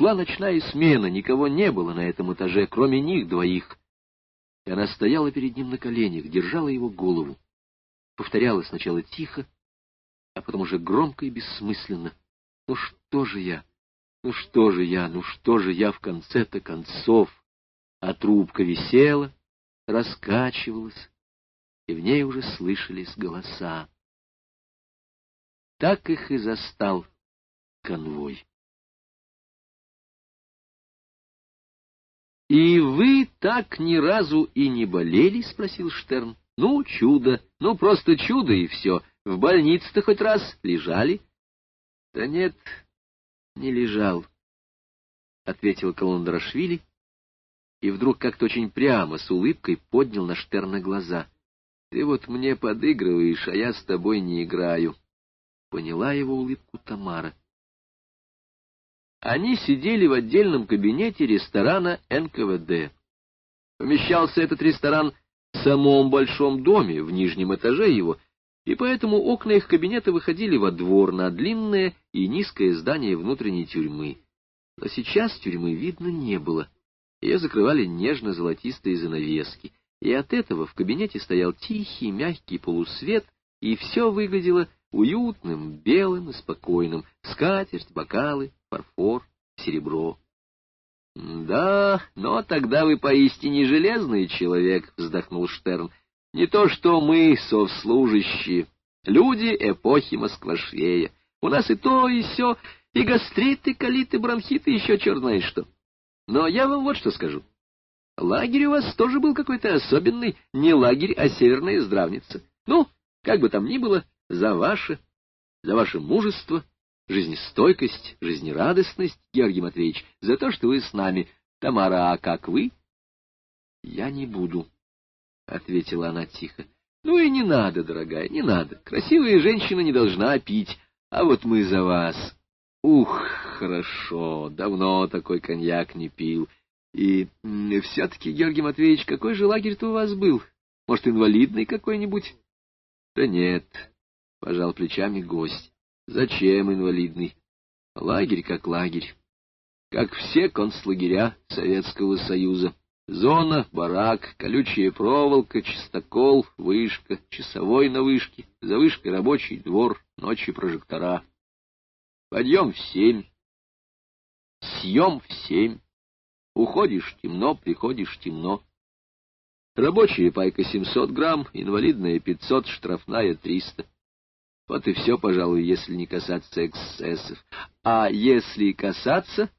Шла ночная смена, никого не было на этом этаже, кроме них двоих. И она стояла перед ним на коленях, держала его голову. Повторяла сначала тихо, а потом уже громко и бессмысленно. «Ну что же я? Ну что же я? Ну что же я в конце-то концов?» А трубка висела, раскачивалась, и в ней уже слышались голоса. Так их и застал конвой. «И вы так ни разу и не болели?» — спросил Штерн. «Ну, чудо, ну просто чудо и все. В больнице-то хоть раз лежали?» «Да нет, не лежал», — ответил Колондрашвили, и вдруг как-то очень прямо, с улыбкой, поднял на Штерна глаза. «Ты вот мне подыгрываешь, а я с тобой не играю». Поняла его улыбку Тамара. Они сидели в отдельном кабинете ресторана НКВД. Помещался этот ресторан в самом большом доме, в нижнем этаже его, и поэтому окна их кабинета выходили во двор на длинное и низкое здание внутренней тюрьмы. Но сейчас тюрьмы видно не было. Ее закрывали нежно-золотистые занавески, и от этого в кабинете стоял тихий, мягкий полусвет, и все выглядело уютным, белым и спокойным. Скатерть, бокалы, фарфор, серебро. — Да, но тогда вы поистине железный человек, — вздохнул Штерн. — Не то что мы, совслужащие, люди эпохи Москвашвея. У нас и то, и все, и гастриты, колиты, бронхиты, еще черт знает что. Но я вам вот что скажу. Лагерь у вас тоже был какой-то особенный, не лагерь, а северная здравница. Ну, как бы там ни было, за ваше, за ваше мужество, жизнестойкость, жизнерадостность, Георгий Матвеевич, за то, что вы с нами. Тамара, а как вы? — Я не буду, — ответила она тихо. — Ну и не надо, дорогая, не надо. Красивая женщина не должна пить, а вот мы за вас. Ух, хорошо, давно такой коньяк не пил. И все-таки, Георгий Матвеевич, какой же лагерь-то у вас был? Может, инвалидный какой-нибудь? Да нет, — пожал плечами гость. Зачем инвалидный? Лагерь как лагерь. Как все концлагеря Советского Союза. Зона, барак, колючая проволока, чистокол, вышка, часовой на вышке, за вышкой рабочий двор, ночью прожектора. Подъем в семь, съем в семь. Уходишь темно, приходишь темно. Рабочая пайка семьсот грамм, инвалидная пятьсот, штрафная триста. Вот и все, пожалуй, если не касаться эксцессов. А если касаться...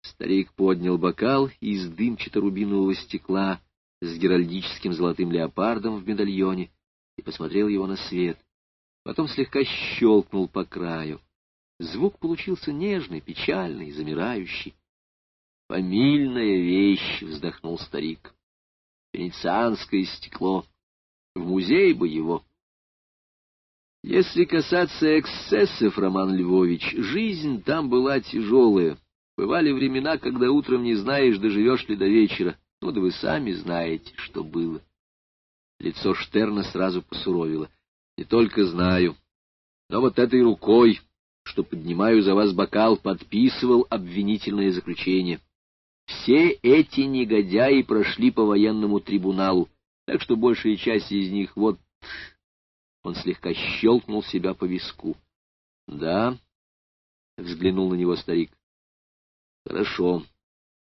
Старик поднял бокал из дымчато-рубинового стекла с геральдическим золотым леопардом в медальоне и посмотрел его на свет. Потом слегка щелкнул по краю. Звук получился нежный, печальный, замирающий. «Фамильная вещь!» — вздохнул старик. «Венецианское стекло. В музей бы его!» Если касаться эксцессов, Роман Львович, жизнь там была тяжелая. Бывали времена, когда утром не знаешь, доживешь ли до вечера. Ну да вы сами знаете, что было. Лицо Штерна сразу посуровило. Не только знаю, но вот этой рукой, что поднимаю за вас бокал, подписывал обвинительное заключение. Все эти негодяи прошли по военному трибуналу, так что большая часть из них вот он слегка щелкнул себя по виску. — Да, — взглянул на него старик. — Хорошо.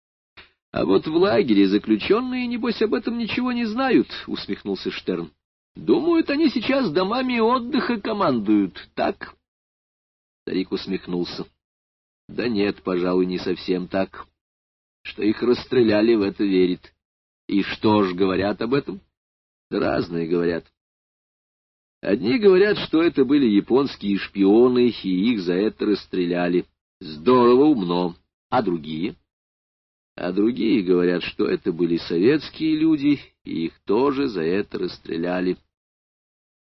— А вот в лагере заключенные, небось, об этом ничего не знают, — усмехнулся Штерн. — Думают, они сейчас домами отдыха командуют, так? Старик усмехнулся. — Да нет, пожалуй, не совсем так. Что их расстреляли, в это верит. И что ж говорят об этом? Да разные говорят. — Одни говорят, что это были японские шпионы, и их за это расстреляли. Здорово, умно. А другие? А другие говорят, что это были советские люди, и их тоже за это расстреляли.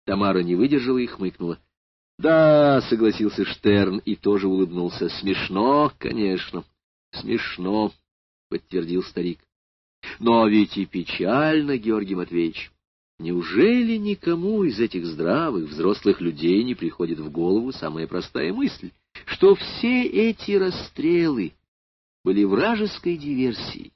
Тамара не выдержала и хмыкнула. — Да, — согласился Штерн и тоже улыбнулся. — Смешно, конечно, смешно, — подтвердил старик. — Но ведь и печально, Георгий Матвеевич. Неужели никому из этих здравых взрослых людей не приходит в голову самая простая мысль, что все эти расстрелы, были вражеской диверсией.